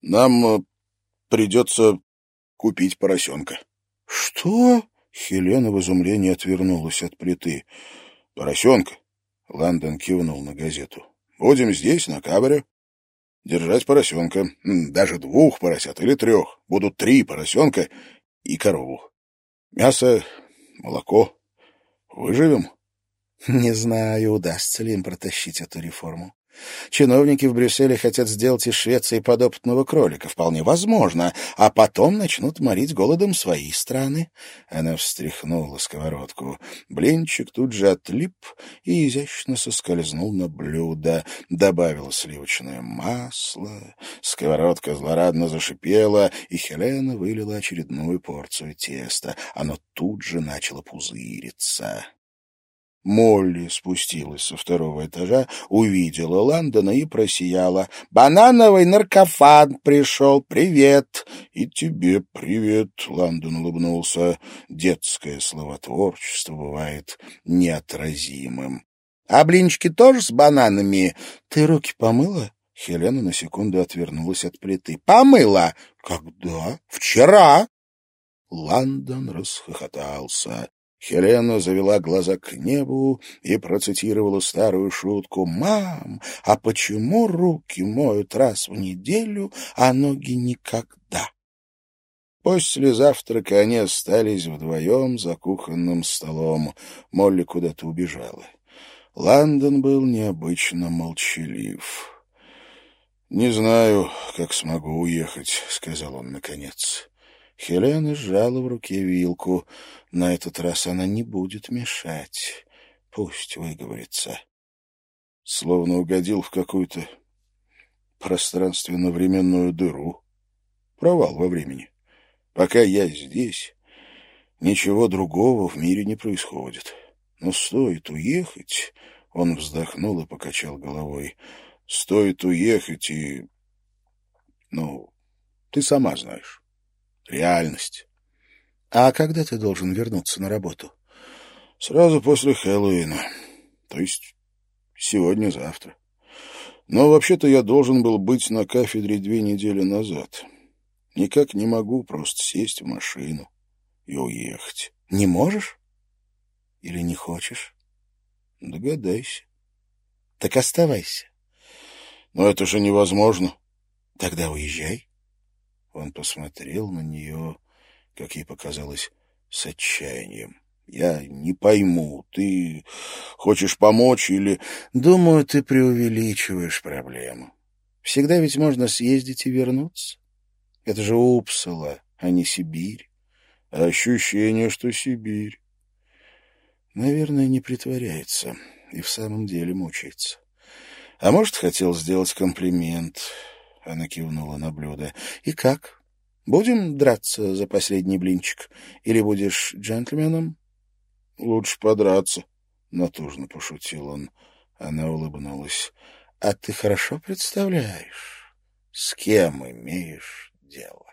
Нам э, придется купить поросенка. — Что? — Хелена в изумлении отвернулась от плиты. — Поросенка. Ландон кивнул на газету. — Будем здесь, на кабаре. Держать поросенка. Даже двух поросят или трех. Будут три поросенка и корову. Мясо, молоко. Выживем? — Не знаю, удастся ли им протащить эту реформу. Чиновники в Брюсселе хотят сделать из Швеции подопытного кролика. Вполне возможно. А потом начнут морить голодом свои страны. Она встряхнула сковородку. Блинчик тут же отлип и изящно соскользнул на блюдо. Добавила сливочное масло. Сковородка злорадно зашипела, и Хелена вылила очередную порцию теста. Оно тут же начало пузыриться. Молли спустилась со второго этажа, увидела Ландона и просияла. «Банановый наркофан пришел! Привет!» «И тебе привет!» — Ландон улыбнулся. Детское словотворчество бывает неотразимым. «А блинчики тоже с бананами? Ты руки помыла?» Хелена на секунду отвернулась от плиты. «Помыла!» «Когда?» «Вчера!» Ландон расхохотался. Хелена завела глаза к небу и процитировала старую шутку. «Мам, а почему руки моют раз в неделю, а ноги никогда?» После завтрака они остались вдвоем за кухонным столом. Молли куда-то убежала. Лондон был необычно молчалив. «Не знаю, как смогу уехать», — сказал он наконец. Хелена сжала в руке вилку. На этот раз она не будет мешать. Пусть выговорится. Словно угодил в какую-то пространственно-временную дыру. Провал во времени. Пока я здесь, ничего другого в мире не происходит. Но стоит уехать... Он вздохнул и покачал головой. Стоит уехать и... Ну, ты сама знаешь реальность. А когда ты должен вернуться на работу? Сразу после Хэллоуина. То есть сегодня-завтра. Но вообще-то я должен был быть на кафедре две недели назад. Никак не могу просто сесть в машину и уехать. Не можешь? Или не хочешь? Догадайся. Так оставайся. Но это же невозможно. Тогда уезжай. Он посмотрел на нее, как ей показалось, с отчаянием. «Я не пойму, ты хочешь помочь или...» «Думаю, ты преувеличиваешь проблему. Всегда ведь можно съездить и вернуться. Это же Упсала, а не Сибирь. Ощущение, что Сибирь. Наверное, не притворяется и в самом деле мучается. А может, хотел сделать комплимент. Она кивнула на блюдо. «И как? Будем драться за последний блинчик? Или будешь джентльменом?» «Лучше подраться», — натужно пошутил он. Она улыбнулась. «А ты хорошо представляешь, с кем имеешь дело?»